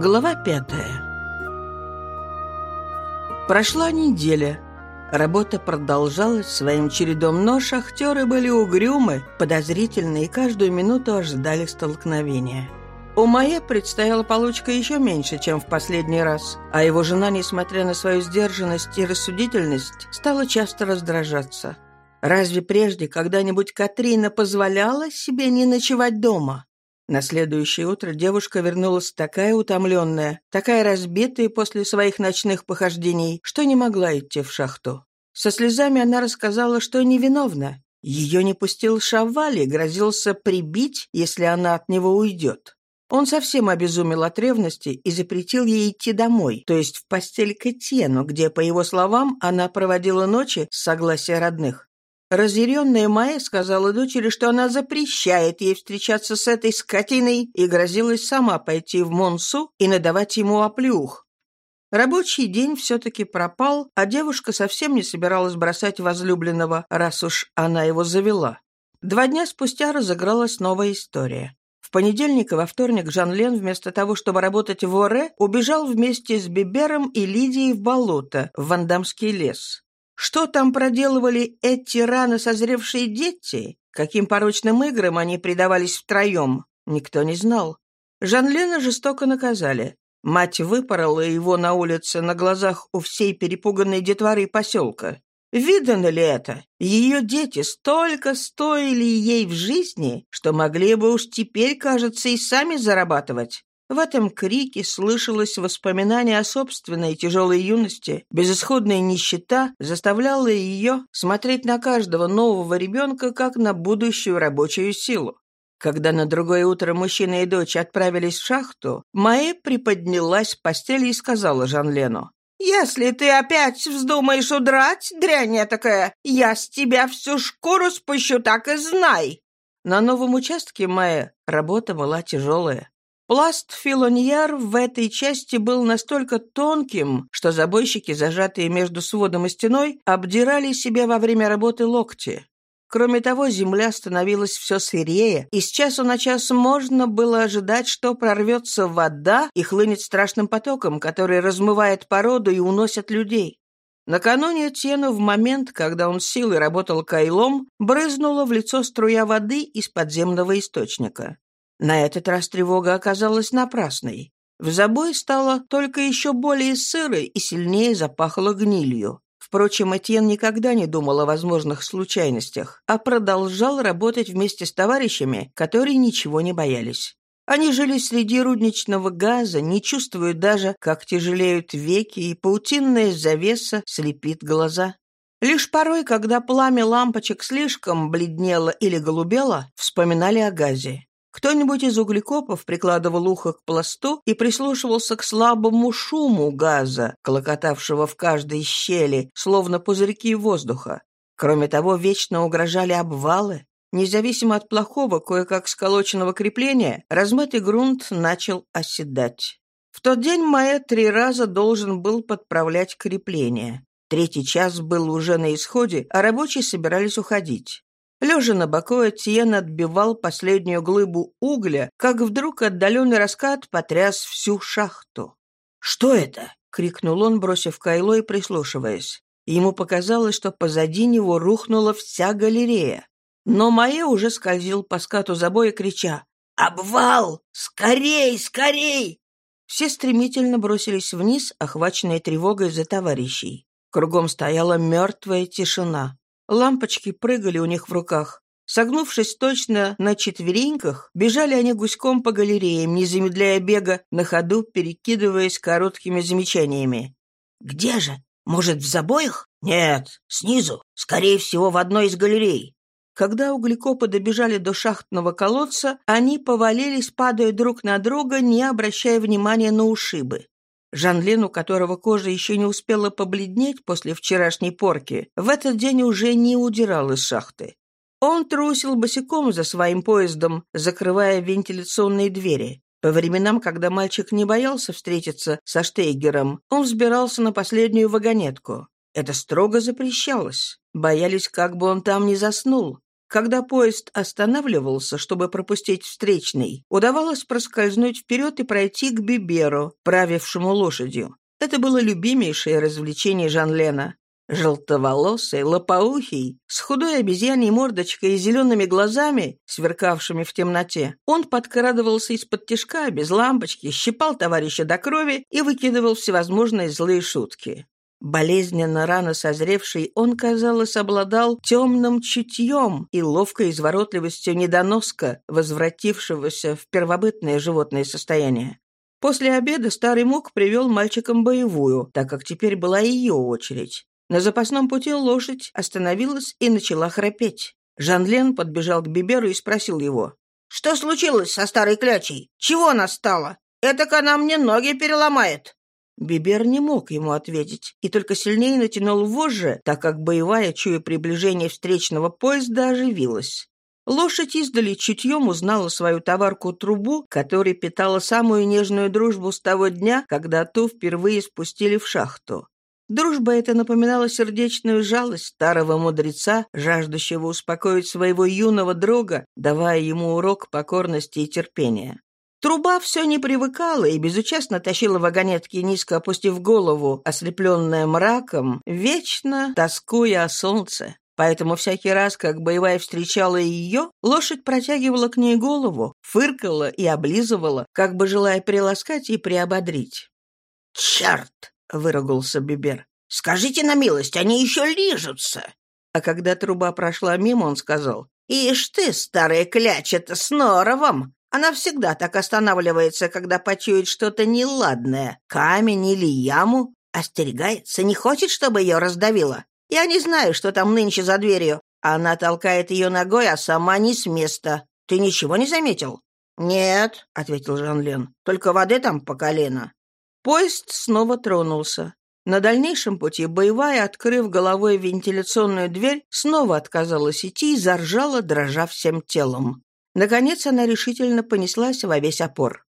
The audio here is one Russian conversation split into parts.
Глава пятая Прошла неделя. Работа продолжалась своим чередом, но шахтеры были угрюмы, подозрительны и каждую минуту ожидали столкновения. У Мае предстояла получка еще меньше, чем в последний раз, а его жена, несмотря на свою сдержанность и рассудительность, стала часто раздражаться. Разве прежде когда-нибудь Катрина позволяла себе не ночевать дома? На следующее утро девушка вернулась такая утомленная, такая разбитая после своих ночных похождений, что не могла идти в шахту. Со слезами она рассказала, что невиновна. Ее не пустил Шавали, грозился прибить, если она от него уйдет. Он совсем обезумел от ревности и запретил ей идти домой, то есть в постель к Этьену, где, по его словам, она проводила ночи с согласия родных. Разъяренная Майя сказала дочери, что она запрещает ей встречаться с этой скотиной и грозилась сама пойти в Монсу и надавать ему оплюх. Рабочий день все-таки пропал, а девушка совсем не собиралась бросать возлюбленного, раз уж она его завела. Два дня спустя разыгралась новая история. В понедельник и во вторник Жан-Лен вместо того, чтобы работать в Оре, убежал вместе с Бибером и Лидией в болото, в Вандамский лес. Что там проделывали эти рано созревшие дети? Каким порочным играм они предавались втроем? Никто не знал. Жан-Лена жестоко наказали. Мать выпорола его на улице на глазах у всей перепуганной детворы поселка. Видано ли это? Ее дети столько стоили ей в жизни, что могли бы уж теперь, кажется, и сами зарабатывать. В этом крике слышалось воспоминание о собственной тяжелой юности. Безысходная нищета заставляла ее смотреть на каждого нового ребенка как на будущую рабочую силу. Когда на другое утро мужчина и дочь отправились в шахту, Майя приподнялась в постели и сказала Жан-Лену. «Если ты опять вздумаешь удрать, дрянь такая, я с тебя всю шкуру спущу, так и знай!» На новом участке Майя работа была тяжелая. Пласт филоньяр в этой части был настолько тонким, что забойщики, зажатые между сводом и стеной, обдирали себя во время работы локти. Кроме того, земля становилась все сырее, и с часу на час можно было ожидать, что прорвется вода и хлынет страшным потоком, который размывает породу и уносит людей. Накануне Тену в момент, когда он силой работал кайлом, брызнула в лицо струя воды из подземного источника. На этот раз тревога оказалась напрасной. В забой стало только еще более сырой и сильнее запахло гнилью. Впрочем, Этьен никогда не думал о возможных случайностях, а продолжал работать вместе с товарищами, которые ничего не боялись. Они жили среди рудничного газа, не чувствуя даже, как тяжелеют веки, и паутинная завеса слепит глаза. Лишь порой, когда пламя лампочек слишком бледнело или голубело, вспоминали о газе. Кто-нибудь из углекопов прикладывал ухо к пласту и прислушивался к слабому шуму газа, клокотавшего в каждой щели, словно пузырьки воздуха. Кроме того, вечно угрожали обвалы. Независимо от плохого, кое-как сколоченного крепления, размытый грунт начал оседать. В тот день Майя три раза должен был подправлять крепление. Третий час был уже на исходе, а рабочие собирались уходить. Лежа на боку, Этьен отбивал последнюю глыбу угля, как вдруг отдаленный раскат потряс всю шахту. «Что это?» — крикнул он, бросив кайло и прислушиваясь. Ему показалось, что позади него рухнула вся галерея. Но Майя уже скользил по скату забоя, крича «Обвал! Скорей, скорей!» Все стремительно бросились вниз, охваченные тревогой за товарищей. Кругом стояла мертвая тишина. Лампочки прыгали у них в руках. Согнувшись точно на четвереньках, бежали они гуськом по галереям, не замедляя бега, на ходу перекидываясь короткими замечаниями. «Где же? Может, в забоях?» «Нет, снизу. Скорее всего, в одной из галерей». Когда углекопы добежали до шахтного колодца, они повалились, падая друг на друга, не обращая внимания на ушибы. Жан-Лен, у которого кожа еще не успела побледнеть после вчерашней порки, в этот день уже не удирал из шахты. Он трусил босиком за своим поездом, закрывая вентиляционные двери. По временам, когда мальчик не боялся встретиться со Штейгером, он взбирался на последнюю вагонетку. Это строго запрещалось. Боялись, как бы он там не заснул. Когда поезд останавливался, чтобы пропустить встречный, удавалось проскользнуть вперед и пройти к Биберу, правившему лошадью. Это было любимейшее развлечение Жан-Лена. Желтоволосый, лопоухий, с худой обезьяньей мордочкой и зелеными глазами, сверкавшими в темноте, он подкрадывался из-под тишка, без лампочки, щипал товарища до крови и выкидывал всевозможные злые шутки. Болезненно рано созревший, он, казалось, обладал темным чутьем и ловкой изворотливостью недоноска, возвратившегося в первобытное животное состояние. После обеда старый мук привел мальчикам боевую, так как теперь была ее очередь. На запасном пути лошадь остановилась и начала храпеть. Жан-Лен подбежал к Биберу и спросил его. «Что случилось со старой клячей? Чего она стала? Это она мне ноги переломает». Бибер не мог ему ответить и только сильнее натянул вожжи, так как боевая, чуя приближение встречного поезда, оживилась. Лошадь издали чутьем узнала свою товарку-трубу, которая питала самую нежную дружбу с того дня, когда ту впервые спустили в шахту. Дружба эта напоминала сердечную жалость старого мудреца, жаждущего успокоить своего юного друга, давая ему урок покорности и терпения. Труба все не привыкала и безучастно тащила вагонетки, низко опустив голову, ослепленная мраком, вечно тоскуя о солнце. Поэтому всякий раз, как боевая встречала ее, лошадь протягивала к ней голову, фыркала и облизывала, как бы желая приласкать и приободрить. «Черт!» — выругался Бибер. «Скажите на милость, они еще лижутся!» А когда труба прошла мимо, он сказал, «Ишь ты, старая кляча-то, с норовом! Она всегда так останавливается, когда почует что-то неладное, камень или яму, остерегается, не хочет, чтобы ее раздавило. Я не знаю, что там нынче за дверью. Она толкает ее ногой, а сама не с места. Ты ничего не заметил?» «Нет», — ответил Жан-Лен, — «только воды там по колено». Поезд снова тронулся. На дальнейшем пути боевая, открыв головой вентиляционную дверь, снова отказалась идти и заржала, дрожа всем телом. Наконец она решительно понеслась во весь опор.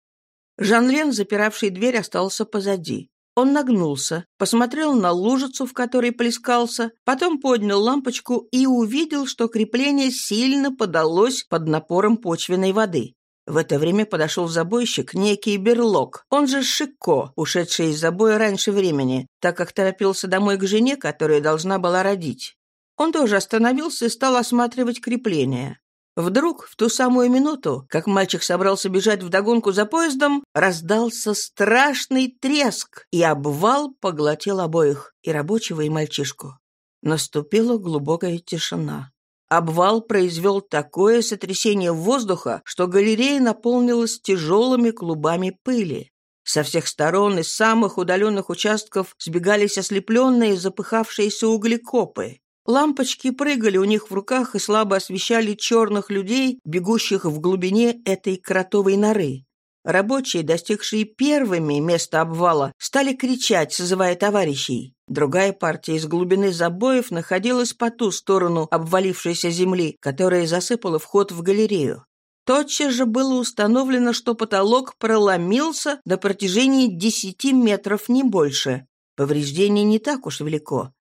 Жан-Лен, запиравший дверь, остался позади. Он нагнулся, посмотрел на лужицу, в которой плескался, потом поднял лампочку и увидел, что крепление сильно подалось под напором почвенной воды. В это время подошел забойщик, некий Берлок, он же Шико, ушедший из забоя раньше времени, так как торопился домой к жене, которая должна была родить. Он тоже остановился и стал осматривать крепление. Вдруг, в ту самую минуту, как мальчик собрался бежать вдогонку за поездом, раздался страшный треск, и обвал поглотил обоих, и рабочего, и мальчишку. Наступила глубокая тишина. Обвал произвел такое сотрясение воздуха, что галерея наполнилась тяжелыми клубами пыли. Со всех сторон из самых удаленных участков сбегались ослепленные запыхавшиеся углекопы. Лампочки прыгали у них в руках и слабо освещали черных людей, бегущих в глубине этой кротовой норы. Рабочие, достигшие первыми места обвала, стали кричать, созывая товарищей. Другая партия из глубины забоев находилась по ту сторону обвалившейся земли, которая засыпала вход в галерею. Тотчас же было установлено, что потолок проломился до протяжении десяти метров, не больше. Повреждение не так уж велико.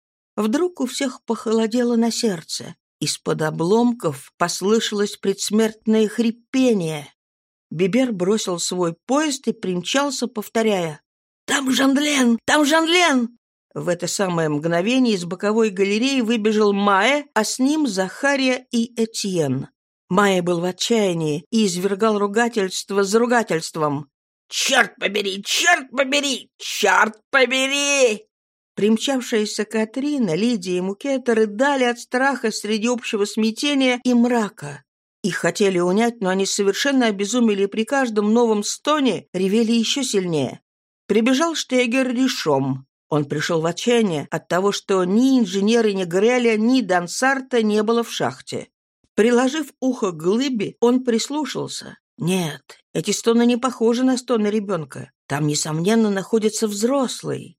Вдруг у всех похолодело на сердце. Из-под обломков послышалось предсмертное хрипение. Бибер бросил свой поезд и примчался, повторяя «Там Жанлен! Там Жанлен!» В это самое мгновение из боковой галереи выбежал Маэ, а с ним Захария и Этьен. Майя был в отчаянии и извергал ругательство за ругательством. «Черт побери! Черт побери! Черт побери!» Примчавшаяся Катрина, Лидия и Мукета рыдали от страха среди общего смятения и мрака. Их хотели унять, но они совершенно обезумели и при каждом новом стоне ревели еще сильнее. Прибежал Штегер решом. Он пришел в отчаяние от того, что ни инженеры, ни Греля, ни Дансарта не было в шахте. Приложив ухо к глыбе, он прислушался. Нет, эти стоны не похожи на стоны ребенка. Там, несомненно, находится взрослый.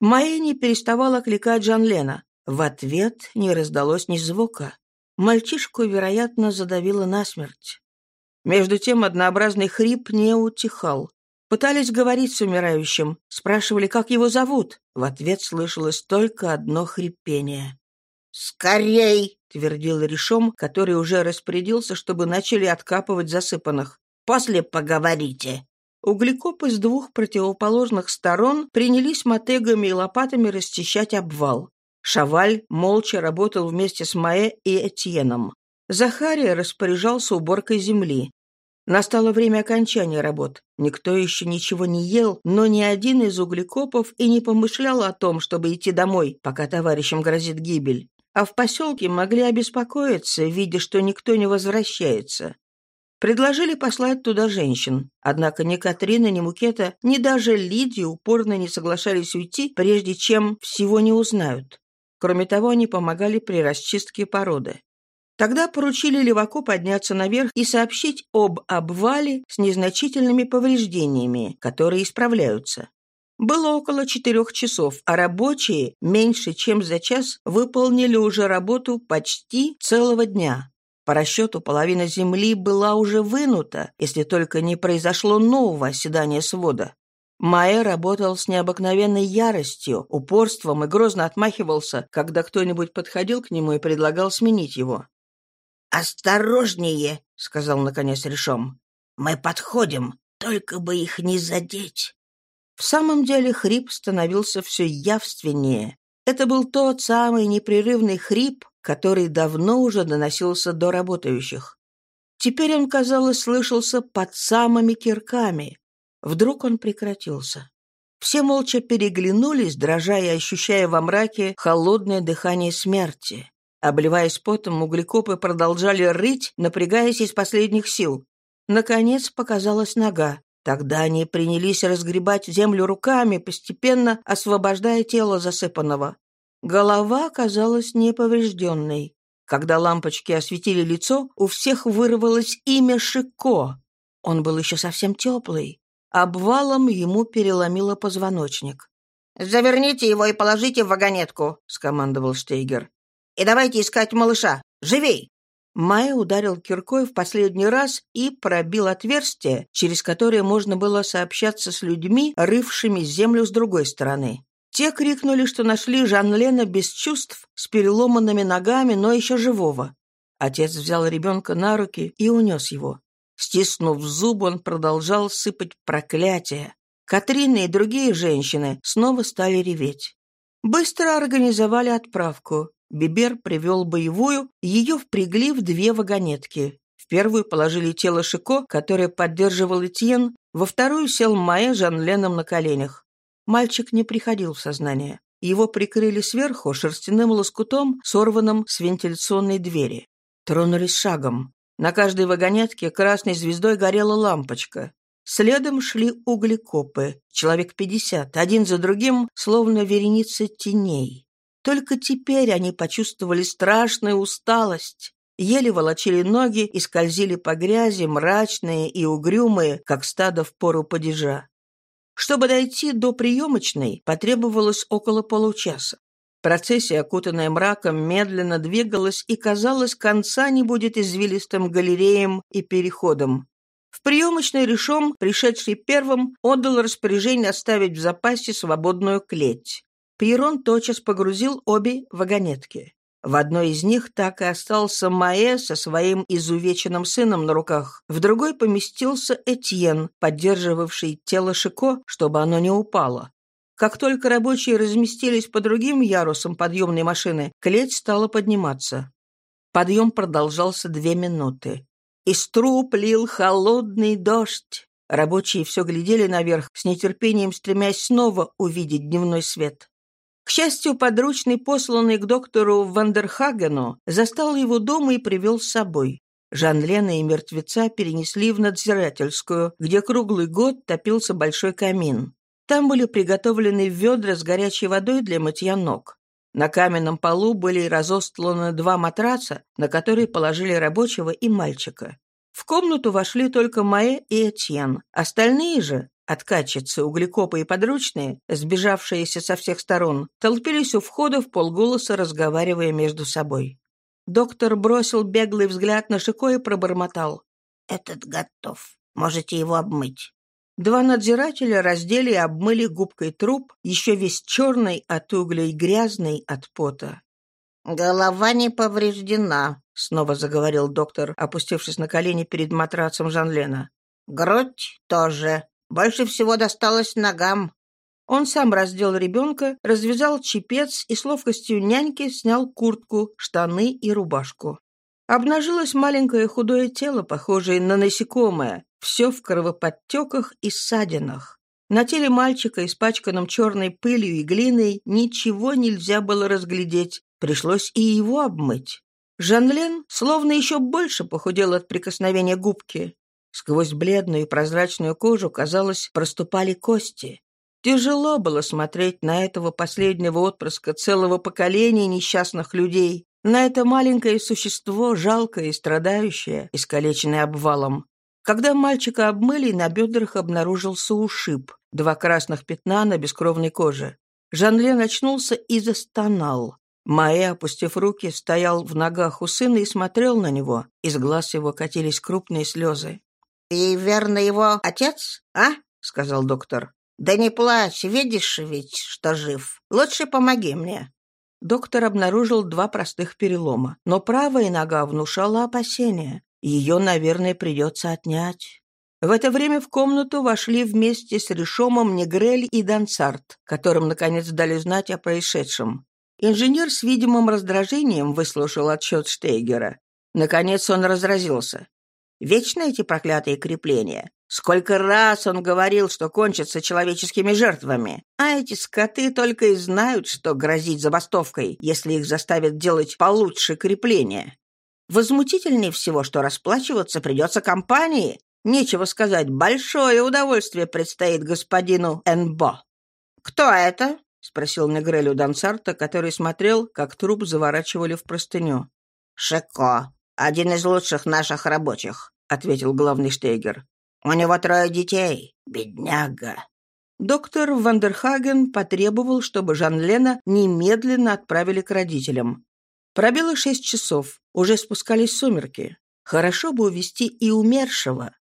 Майя не переставала кликать Жан Лена. В ответ не раздалось ни звука. Мальчишку, вероятно, задавило насмерть. Между тем однообразный хрип не утихал. Пытались говорить с умирающим, спрашивали, как его зовут. В ответ слышалось только одно хрипение. «Скорей!» — твердил решом, который уже распорядился, чтобы начали откапывать засыпанных. «После поговорите». Углекопы с двух противоположных сторон принялись мотегами и лопатами расчищать обвал. Шаваль молча работал вместе с Маэ и Этьеном. Захария распоряжался уборкой земли. Настало время окончания работ. Никто еще ничего не ел, но ни один из углекопов и не помышлял о том, чтобы идти домой, пока товарищам грозит гибель. А в поселке могли обеспокоиться, видя, что никто не возвращается. Предложили послать туда женщин. Однако ни Катрина, ни Мукета, ни даже Лидия упорно не соглашались уйти, прежде чем всего не узнают. Кроме того, они помогали при расчистке породы. Тогда поручили леваку подняться наверх и сообщить об обвале с незначительными повреждениями, которые исправляются. Было около четырех часов, а рабочие меньше чем за час выполнили уже работу почти целого дня. По расчету, половина земли была уже вынута, если только не произошло нового оседания свода. Майя работал с необыкновенной яростью, упорством и грозно отмахивался, когда кто-нибудь подходил к нему и предлагал сменить его. «Осторожнее!» — сказал наконец Решом. «Мы подходим, только бы их не задеть». В самом деле хрип становился все явственнее. Это был тот самый непрерывный хрип, который давно уже доносился до работающих. Теперь он, казалось, слышался под самыми кирками. Вдруг он прекратился. Все молча переглянулись, дрожа и ощущая во мраке холодное дыхание смерти. Обливаясь потом, углекопы продолжали рыть, напрягаясь из последних сил. Наконец показалась нога. Тогда они принялись разгребать землю руками, постепенно освобождая тело засыпанного. Голова оказалась неповрежденной. Когда лампочки осветили лицо, у всех вырвалось имя Шико. Он был еще совсем теплый. Обвалом ему переломило позвоночник. «Заверните его и положите в вагонетку», — скомандовал Штейгер. И давайте искать малыша. Живей!» Майя ударил киркой в последний раз и пробил отверстие, через которое можно было сообщаться с людьми, рывшими землю с другой стороны. Те крикнули, что нашли Жан-Лена без чувств, с переломанными ногами, но еще живого. Отец взял ребенка на руки и унес его. Стиснув зуб, он продолжал сыпать проклятия. Катрина и другие женщины снова стали реветь. Быстро организовали отправку. Бибер привел боевую, ее впрягли в две вагонетки. В первую положили тело Шико, которое поддерживал Этьен, во вторую сел Майя Жанленом на коленях. Мальчик не приходил в сознание. Его прикрыли сверху шерстяным лоскутом, сорванным с вентиляционной двери. Тронулись шагом. На каждой вагонетке красной звездой горела лампочка. Следом шли углекопы, человек пятьдесят, один за другим, словно вереница теней. Только теперь они почувствовали страшную усталость. Еле волочили ноги и скользили по грязи, мрачные и угрюмые, как стадо в пору падежа. Чтобы дойти до приемочной, потребовалось около получаса. Процессия, окутанная мраком, медленно двигалась, и, казалось, конца не будет извилистым галереям и переходом. В приемочной решом, пришедший первым, отдал распоряжение оставить в запасе свободную клеть. Пьерон тотчас погрузил обе вагонетки. В одной из них так и остался Маэ со своим изувеченным сыном на руках, в другой поместился Этьен, поддерживавший тело Шико, чтобы оно не упало. Как только рабочие разместились по другим ярусам подъемной машины, клеть стала подниматься. Подъем продолжался две минуты. Из труб лил холодный дождь. Рабочие все глядели наверх, с нетерпением стремясь снова увидеть дневной свет. К счастью, подручный, посланный к доктору Вандерхагену, застал его дома и привел с собой. Жан-Лена и мертвеца перенесли в надзирательскую, где круглый год топился большой камин. Там были приготовлены ведра с горячей водой для мытья ног. На каменном полу были разостланы два матраца, на которые положили рабочего и мальчика. В комнату вошли только Маэ и Этьен. Остальные же, Откачицы, углекопы и подручные, сбежавшиеся со всех сторон, толпились у входа в полголоса, разговаривая между собой. Доктор бросил беглый взгляд на Шико и пробормотал. «Этот готов. Можете его обмыть». Два надзирателя раздели и обмыли губкой труп, еще весь черный от угля и грязный от пота. «Голова не повреждена», — снова заговорил доктор, опустившись на колени перед матрацем Жанлена. «Грудь тоже. Больше всего досталось ногам. Он сам раздел ребенка, развязал чепец и с ловкостью няньки снял куртку, штаны и рубашку. Обнажилось маленькое худое тело, похожее на насекомое, все в кровоподтеках и ссадинах. На теле мальчика, испачканном черной пылью и глиной, ничего нельзя было разглядеть, пришлось и его обмыть. Жанлен словно еще больше похудел от прикосновения губки. Сквозь бледную и прозрачную кожу, казалось, проступали кости. Тяжело было смотреть на этого последнего отпрыска целого поколения несчастных людей, на это маленькое существо, жалкое и страдающее, искалеченное обвалом. Когда мальчика обмыли, на бедрах обнаружился ушиб, два красных пятна на бескровной коже. Жанлен очнулся и застонал. Маэ, опустив руки, стоял в ногах у сына и смотрел на него. Из глаз его катились крупные слезы. «И верно его отец, а?» — сказал доктор. «Да не плачь, видишь ведь, что жив. Лучше помоги мне». Доктор обнаружил два простых перелома, но правая нога внушала опасения. Ее, наверное, придется отнять. В это время в комнату вошли вместе с Решомом Негрель и Дансарт, которым, наконец, дали знать о происшедшем. Инженер с видимым раздражением выслушал отчет Штейгера. Наконец он разразился. «Вечно эти проклятые крепления. Сколько раз он говорил, что кончится человеческими жертвами. А эти скоты только и знают, что грозить забастовкой, если их заставят делать получше крепления. Возмутительнее всего, что расплачиваться придется компании. Нечего сказать, большое удовольствие предстоит господину Энбо. «Кто это?» — спросил Негрель у Дансарта, который смотрел, как труп заворачивали в простыню. «Шико, один из лучших наших рабочих», — ответил главный штейгер. У него трое детей. Бедняга». Доктор Вандерхаген потребовал, чтобы Жан-Лена немедленно отправили к родителям. Пробило шесть часов, уже спускались сумерки. Хорошо бы увести и умершего.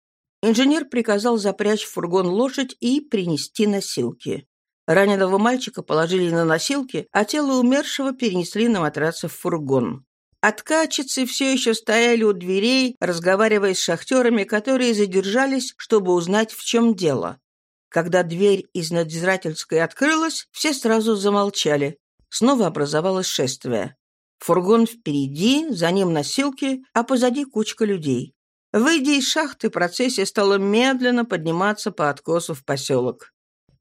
Инженер приказал запрячь в фургон лошадь и принести носилки. Раненого мальчика положили на носилки, а тело умершего перенесли на матраце в фургон. Откачицы все еще стояли у дверей, разговаривая с шахтерами, которые задержались, чтобы узнать, в чем дело. Когда дверь из надзирательской открылась, все сразу замолчали. Снова образовалось шествие. Фургон впереди, за ним носилки, а позади кучка людей. Выйдя из шахты, процессия стала медленно подниматься по откосу в поселок.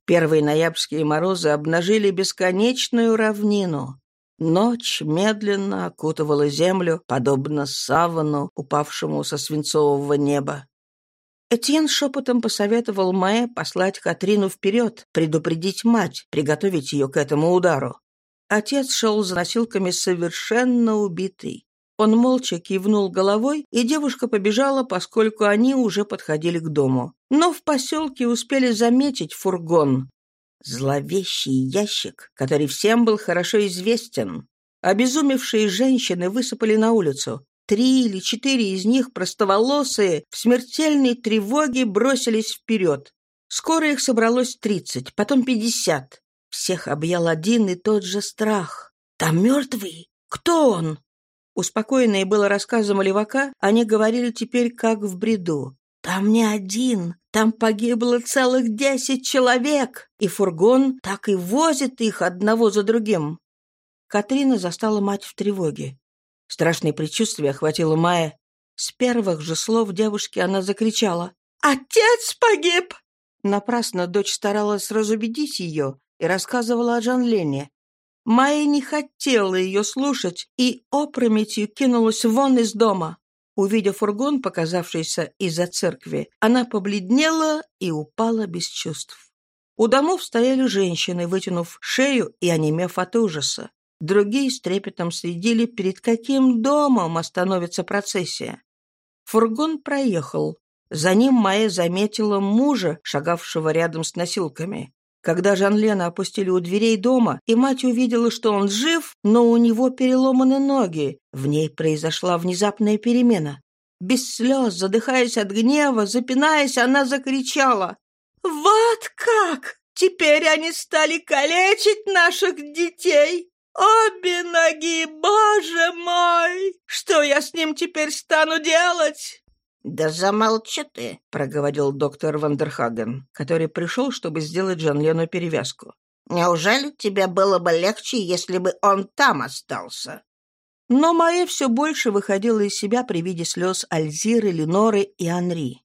Первые ноябрьские морозы обнажили бесконечную равнину. Ночь медленно окутывала землю, подобно савану, упавшему со свинцового неба. Этьен шепотом посоветовал Майе послать Катрину вперед, предупредить мать, приготовить ее к этому удару. Отец шел за носилками совершенно убитый. Он молча кивнул головой, и девушка побежала, поскольку они уже подходили к дому. Но в поселке успели заметить фургон. Зловещий ящик, который всем был хорошо известен. Обезумевшие женщины высыпали на улицу. Три или четыре из них, простоволосые, в смертельной тревоге бросились вперед. Скоро их собралось тридцать, потом пятьдесят. Всех объял один и тот же страх. «Там мертвый? Кто он?» Успокоенные было рассказом Левака, они говорили теперь как в бреду. «Там не один, там погибло целых десять человек, и фургон так и возит их одного за другим. Катрина застала мать в тревоге. Страшное предчувствие охватило Майя. С первых же слов девушки она закричала «Отец погиб!» Напрасно дочь старалась разубедить ее и рассказывала о Жан-Лене. Майя не хотела ее слушать и опрометью кинулась вон из дома. Увидев фургон, показавшийся из-за церкви, она побледнела и упала без чувств. У домов стояли женщины, вытянув шею и онемев от ужаса. Другие с трепетом следили, перед каким домом остановится процессия. Фургон проехал. За ним Майя заметила мужа, шагавшего рядом с носилками. Когда Жан-Лена опустили у дверей дома, и мать увидела, что он жив, но у него переломаны ноги, в ней произошла внезапная перемена. Без слез, задыхаясь от гнева, запинаясь, она закричала. «Вот как! Теперь они стали калечить наших детей! Обе ноги, боже мой! Что я с ним теперь стану делать?» «Да замолчи ты», — проговорил доктор Вандерхаген, который пришел, чтобы сделать Жанлену перевязку. «Неужели тебе было бы легче, если бы он там остался?» Но Майя все больше выходила из себя при виде слез Альзиры, Леноры и Анри.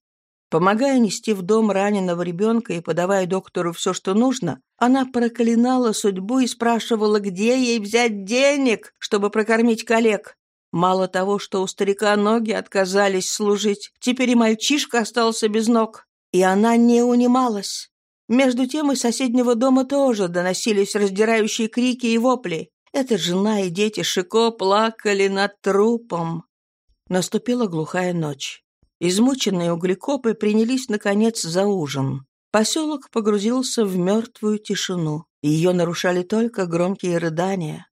Помогая нести в дом раненого ребенка и подавая доктору все, что нужно, она проклинала судьбу и спрашивала, где ей взять денег, чтобы прокормить коллег. Мало того, что у старика ноги отказались служить, теперь и мальчишка остался без ног. И она не унималась. Между тем из соседнего дома тоже доносились раздирающие крики и вопли. Эта жена и дети Шико плакали над трупом. Наступила глухая ночь. Измученные углекопы принялись, наконец, за ужин. Поселок погрузился в мертвую тишину. Ее нарушали только громкие рыдания.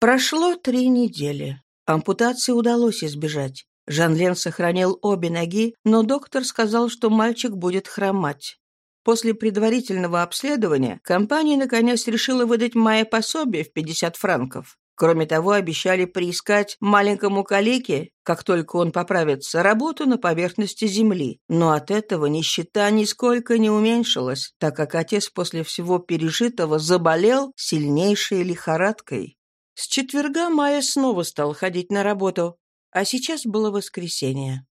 Прошло три недели. Ампутации удалось избежать. Жан-Лен сохранил обе ноги, но доктор сказал, что мальчик будет хромать. После предварительного обследования компания наконец решила выдать Майе пособие в 50 франков. Кроме того, обещали приискать маленькому калеке, как только он поправится, работу на поверхности земли. Но от этого нищета нисколько не уменьшилась, так как отец после всего пережитого заболел сильнейшей лихорадкой. С четверга Майя снова стал ходить на работу, а сейчас было воскресенье.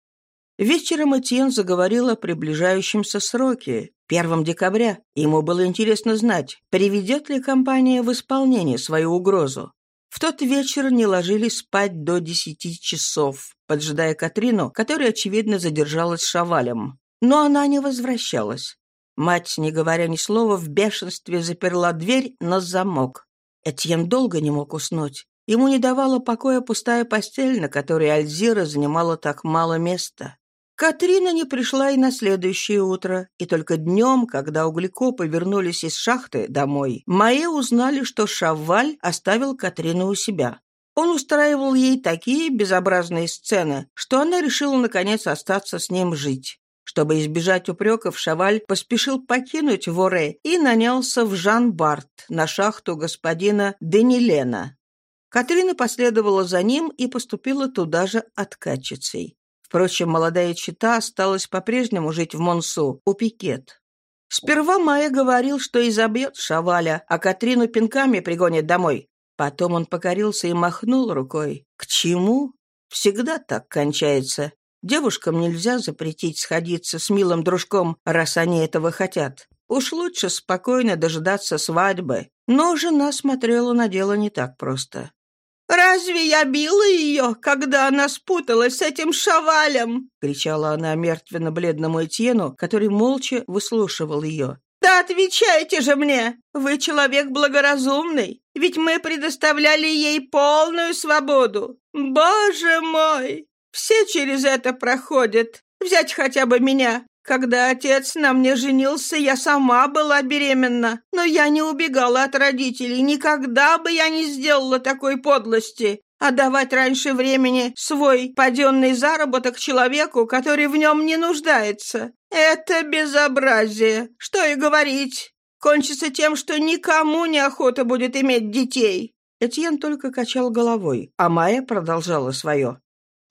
Вечером Этьен заговорил о приближающемся сроке, 1 декабря. Ему было интересно знать, приведет ли компания в исполнение свою угрозу. В тот вечер не ложились спать до десяти часов, поджидая Катрину, которая, очевидно, задержалась шавалем. Но она не возвращалась. Мать, не говоря ни слова, в бешенстве заперла дверь на замок. Этьен долго не мог уснуть. Ему не давала покоя пустая постель, на которой Альзира занимала так мало места. Катрина не пришла и на следующее утро, и только днем, когда углекопы вернулись из шахты домой, Майе узнали, что Шаваль оставил Катрину у себя. Он устраивал ей такие безобразные сцены, что она решила, наконец, остаться с ним жить. Чтобы избежать упреков, Шаваль поспешил покинуть Воре и нанялся в Жан-Барт на шахту господина Денилена. Катрина последовала за ним и поступила туда же откатчицей. Впрочем, молодая чита осталась по-прежнему жить в Монсу, у Пикет. Сперва Майя говорил, что изобьет Шаваля, а Катрину пинками пригонит домой. Потом он покорился и махнул рукой. К чему? Всегда так кончается. Девушкам нельзя запретить сходиться с милым дружком, раз они этого хотят. Уж лучше спокойно дожидаться свадьбы. Но жена смотрела на дело не так просто. «Разве я била ее, когда она спуталась с этим шавалем?» — кричала она мертвенно-бледному Этьену, который молча выслушивал ее. «Да отвечайте же мне! Вы человек благоразумный, ведь мы предоставляли ей полную свободу. Боже мой! Все через это проходят. Взять хотя бы меня. Когда отец на мне женился, я сама была беременна, но я не убегала от родителей. Никогда бы я не сделала такой подлости. Отдавать раньше времени свой паденный заработок человеку, который в нем не нуждается. Это безобразие. Что и говорить. Кончится тем, что никому не охота будет иметь детей. Этьен только качал головой, а Майя продолжала свое.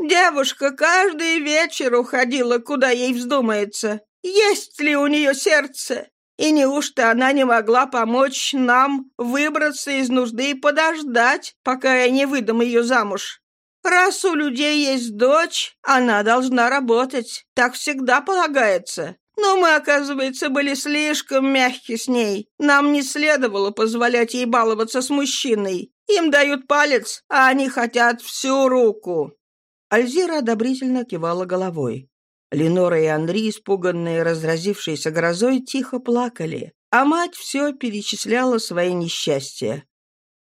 Девушка каждый вечер уходила, куда ей вздумается. Есть ли у нее сердце? И неужто она не могла помочь нам выбраться из нужды и подождать, пока я не выдам ее замуж? Раз у людей есть дочь, она должна работать. Так всегда полагается. Но мы, оказывается, были слишком мягки с ней. Нам не следовало позволять ей баловаться с мужчиной. Им дают палец, а они хотят всю руку. Альзира одобрительно кивала головой. Ленора и Андрей, испуганные разразившейся грозой, тихо плакали, а мать все перечисляла свои несчастья.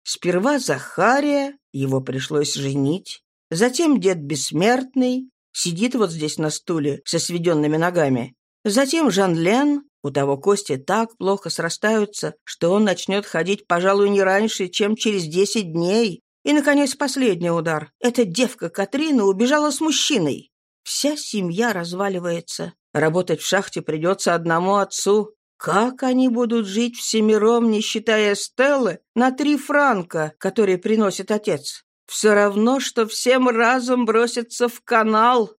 Сперва Захария, его пришлось женить, затем дед Бессмертный, сидит вот здесь на стуле со сведенными ногами, затем Жан-Лен, у того кости так плохо срастаются, что он начнет ходить, пожалуй, не раньше, чем через десять дней, и, наконец, последний удар. Эта девка Катрина убежала с мужчиной. Вся семья разваливается. Работать в шахте придется одному отцу. Как они будут жить всемиром, не считая Стеллы, на три франка, которые приносит отец? Все равно, что всем разом броситься в канал.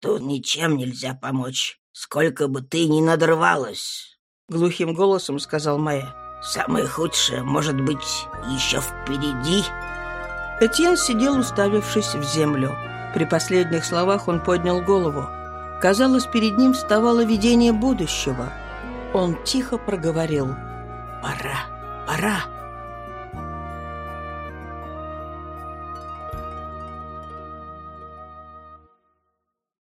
Тут ничем нельзя помочь, сколько бы ты ни надрывалась, — глухим голосом сказал Майя. Самое худшее, может быть, еще впереди. Этьен сидел, уставившись в землю. При последних словах он поднял голову. Казалось, перед ним вставало видение будущего. Он тихо проговорил «Пора, пора».